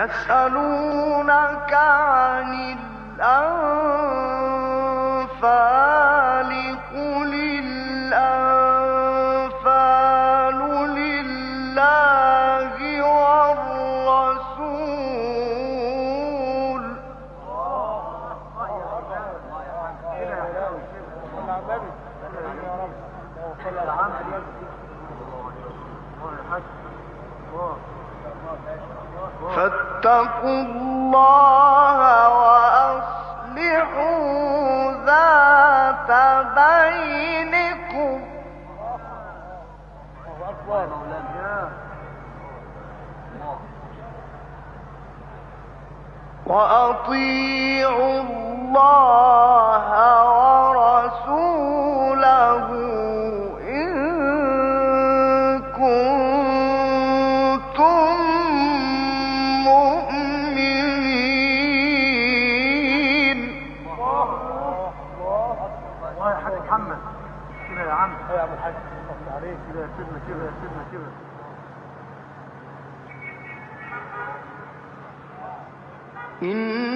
يسألونك عن الأنفال قل الأنفال لله والرسول. فت الله وأصلحوا ذات بينكم. وأطيعوا الله إن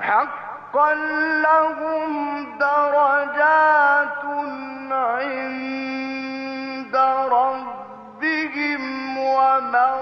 حقا لهم درجات عند ربهم ومغفرة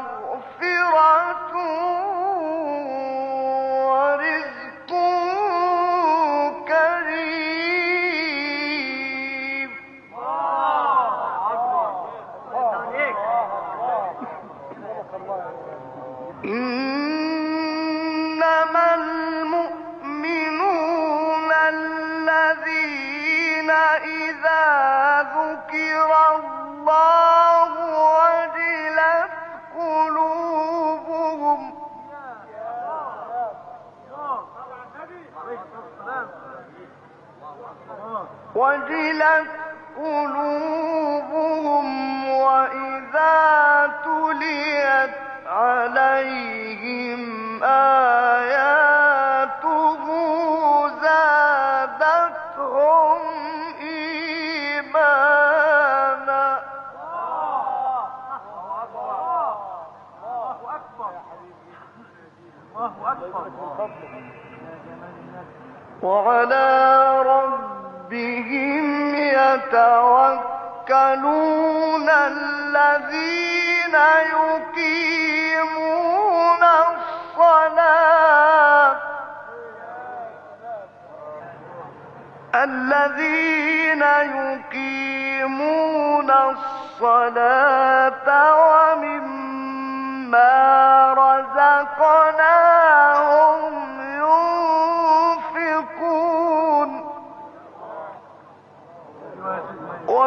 لكم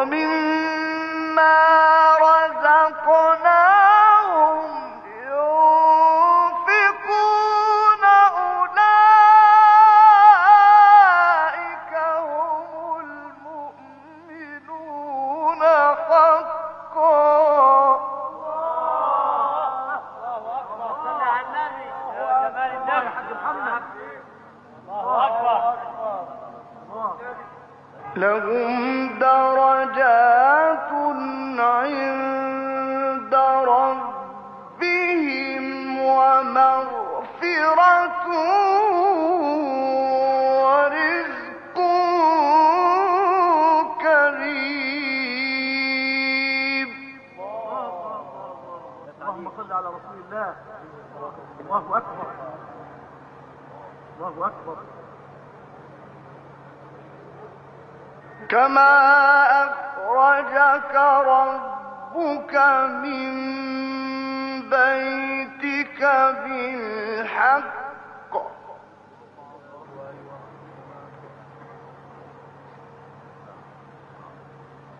ومن كما أخرجك ربك من بيتك بالحق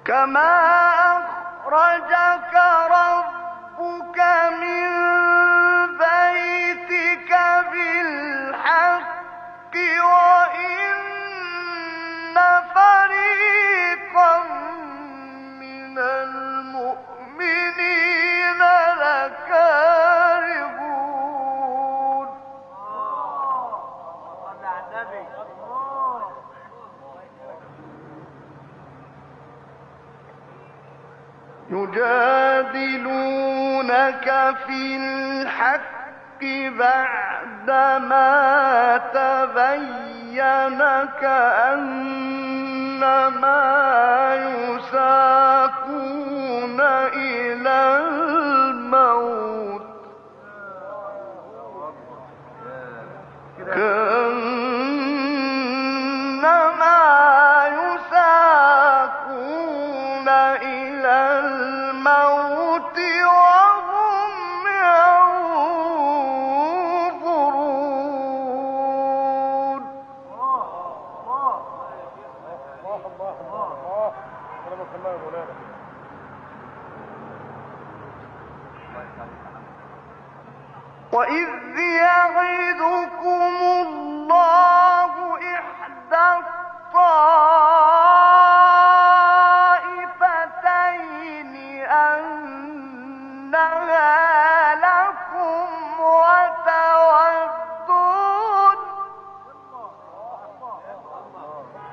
كما أخرجك ربك من يجادلونك في الحق بعدما تبين كأنما يساقون إلى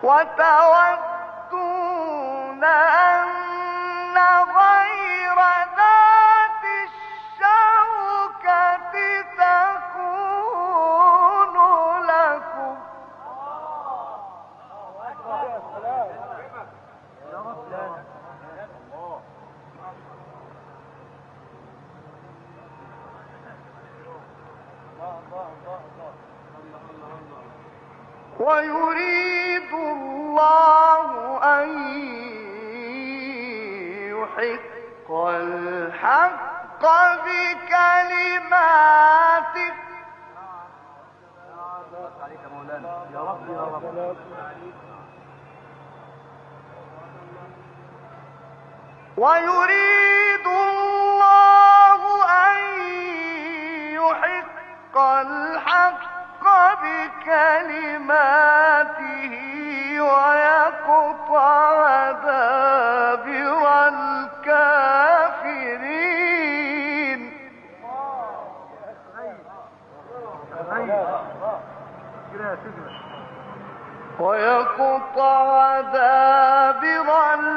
what thou art ويريد الله أن يحق الحق بكلماته ويقطع دابر الكافرين. ويقطع دابر الكافرين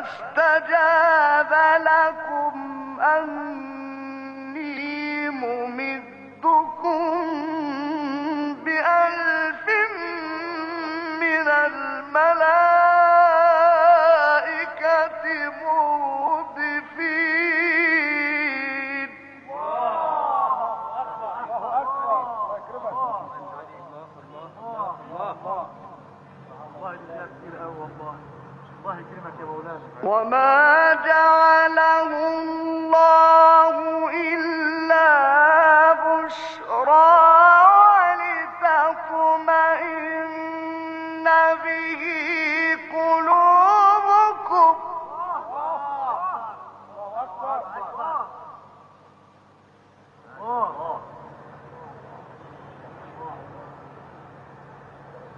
فاستجاب لكم أن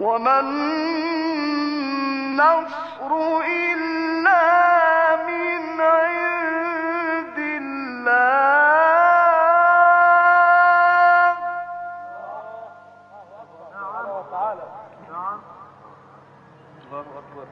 وما النصر إلا من عند الله. نعم. الله أكبر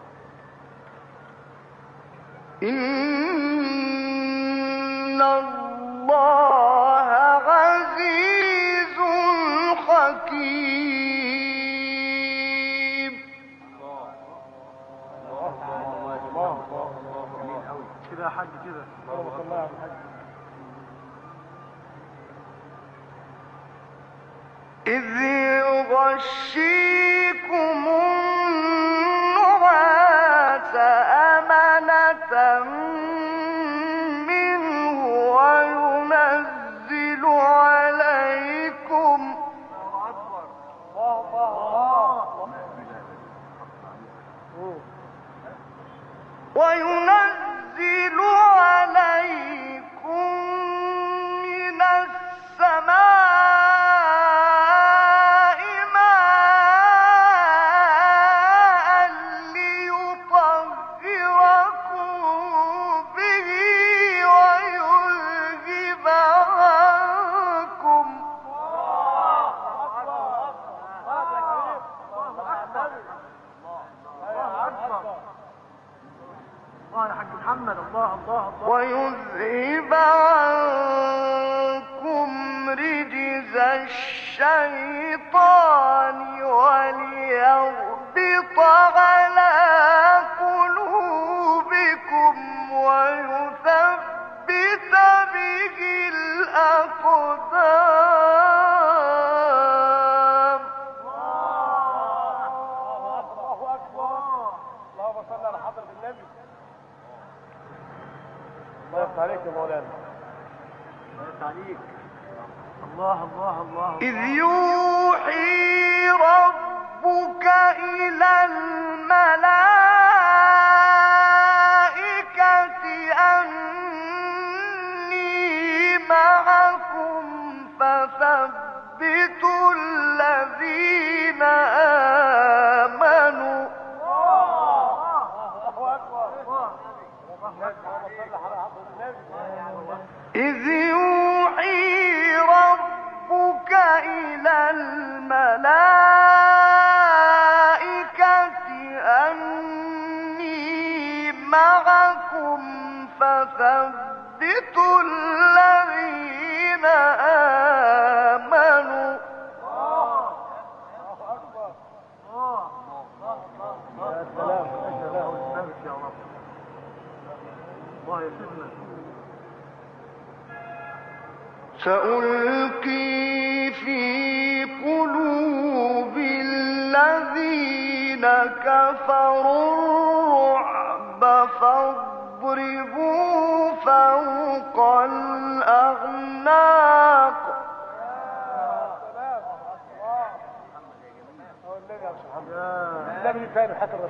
الله. الله الله الله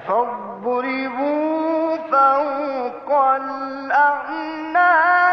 فاضربوا فوق الأعناق.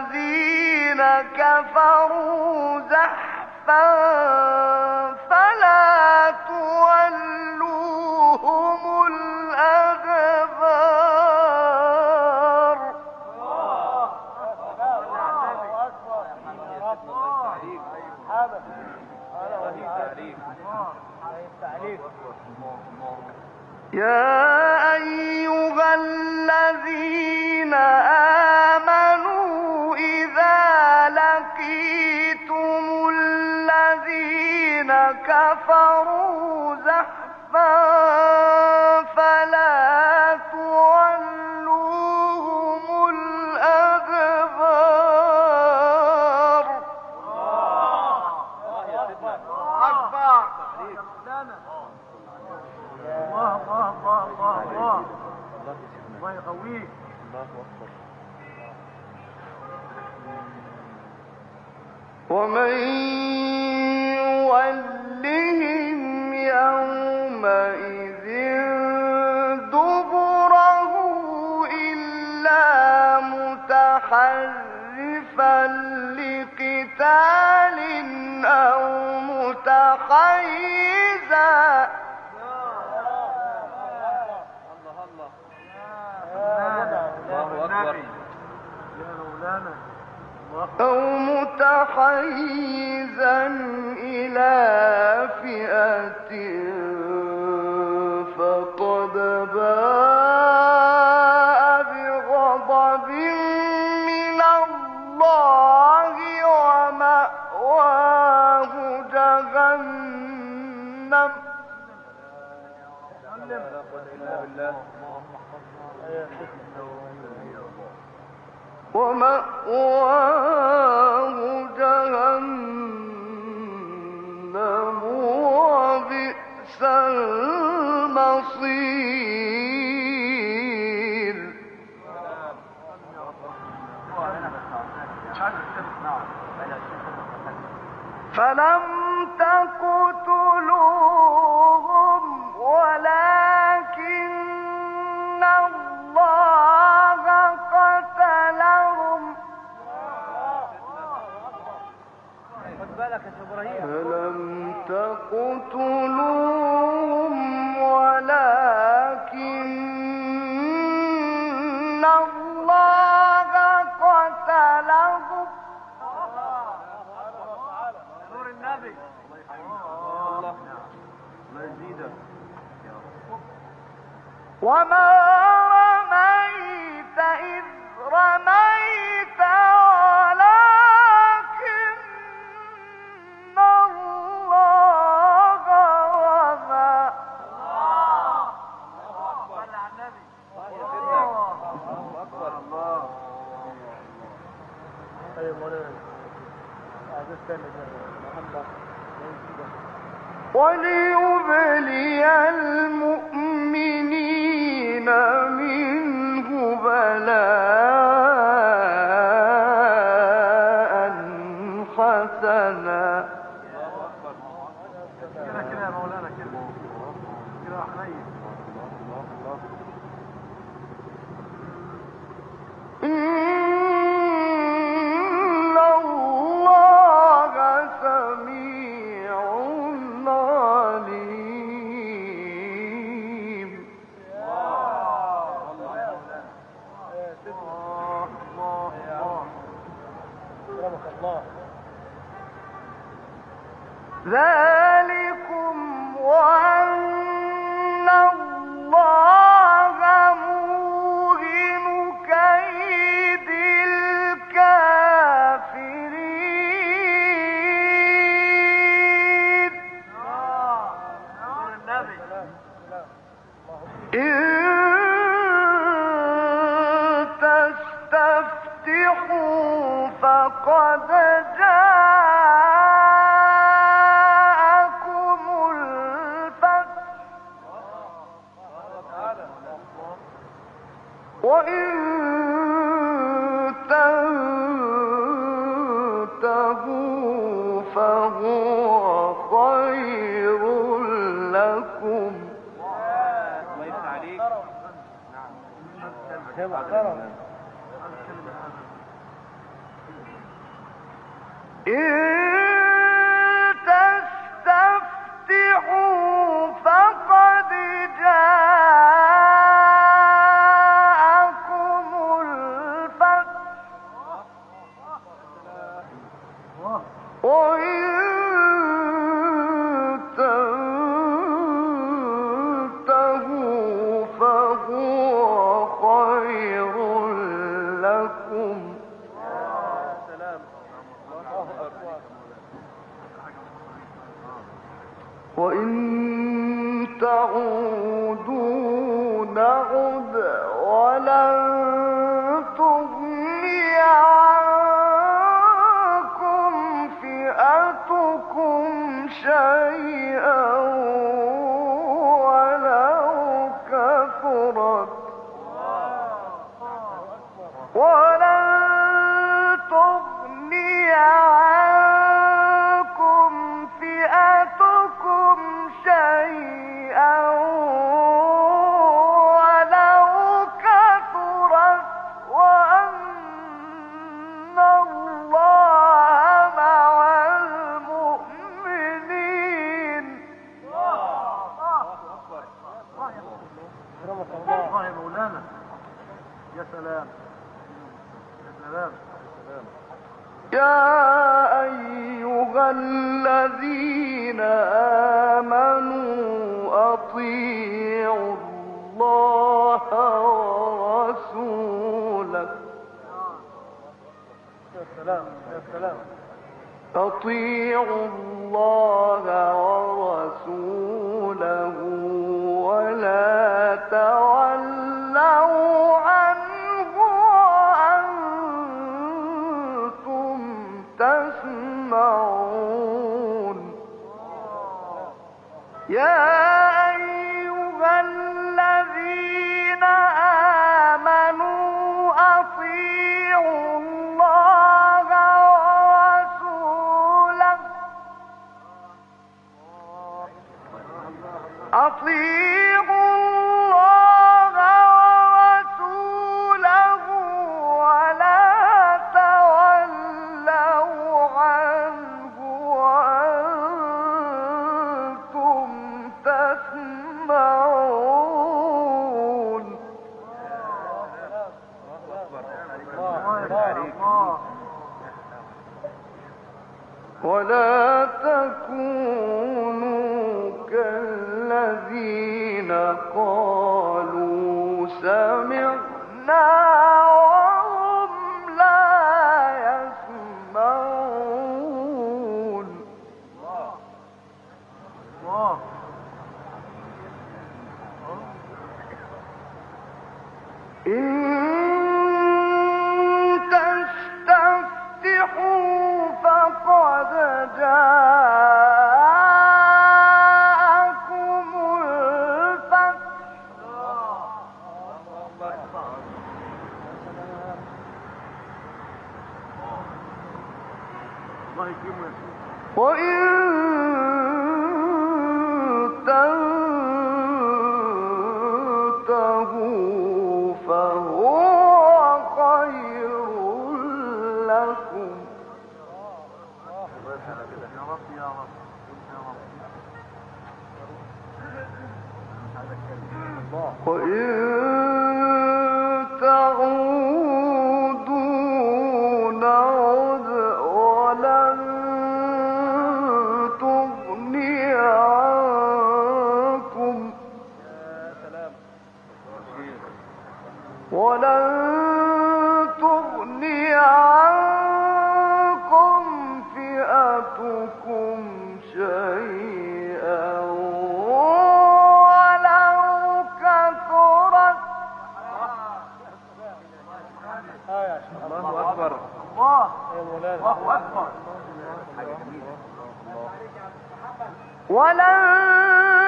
الذين كفروا زحفا فلا تولوهم الأدبار. يا ومن يولهم يومئذ لقتال أو متحيرا أو متحيزا إلى فئة فقد باء بغضب من الله ومأواه جهنم. لا إله إلا بالله ومأواه جهنم وبئس المصير. فلم تكن فلم تقتلوهم ولكن الله قتلهم؟ نور النبي. الله. وما إن أطيعوا الله ورسوله ولا تعالوا تسمعون ولا ولن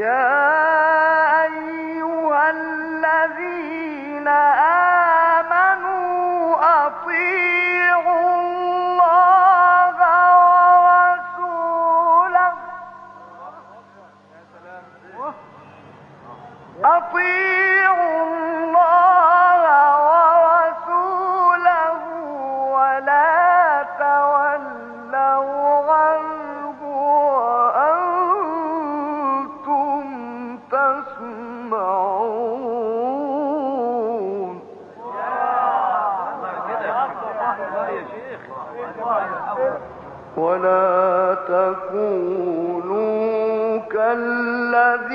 Yeah. فتكونوا كالذي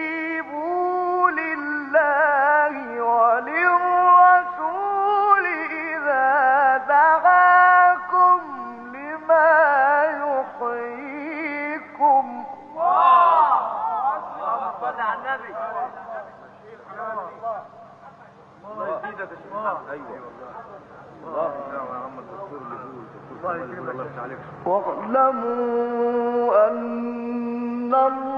فاستجيبوا لله وللرسول إذا دعاكم لما يحييكم. صل على النبي الله يزيدك يا أيوه الله يا عم الدكتور اللي واعلموا أن الله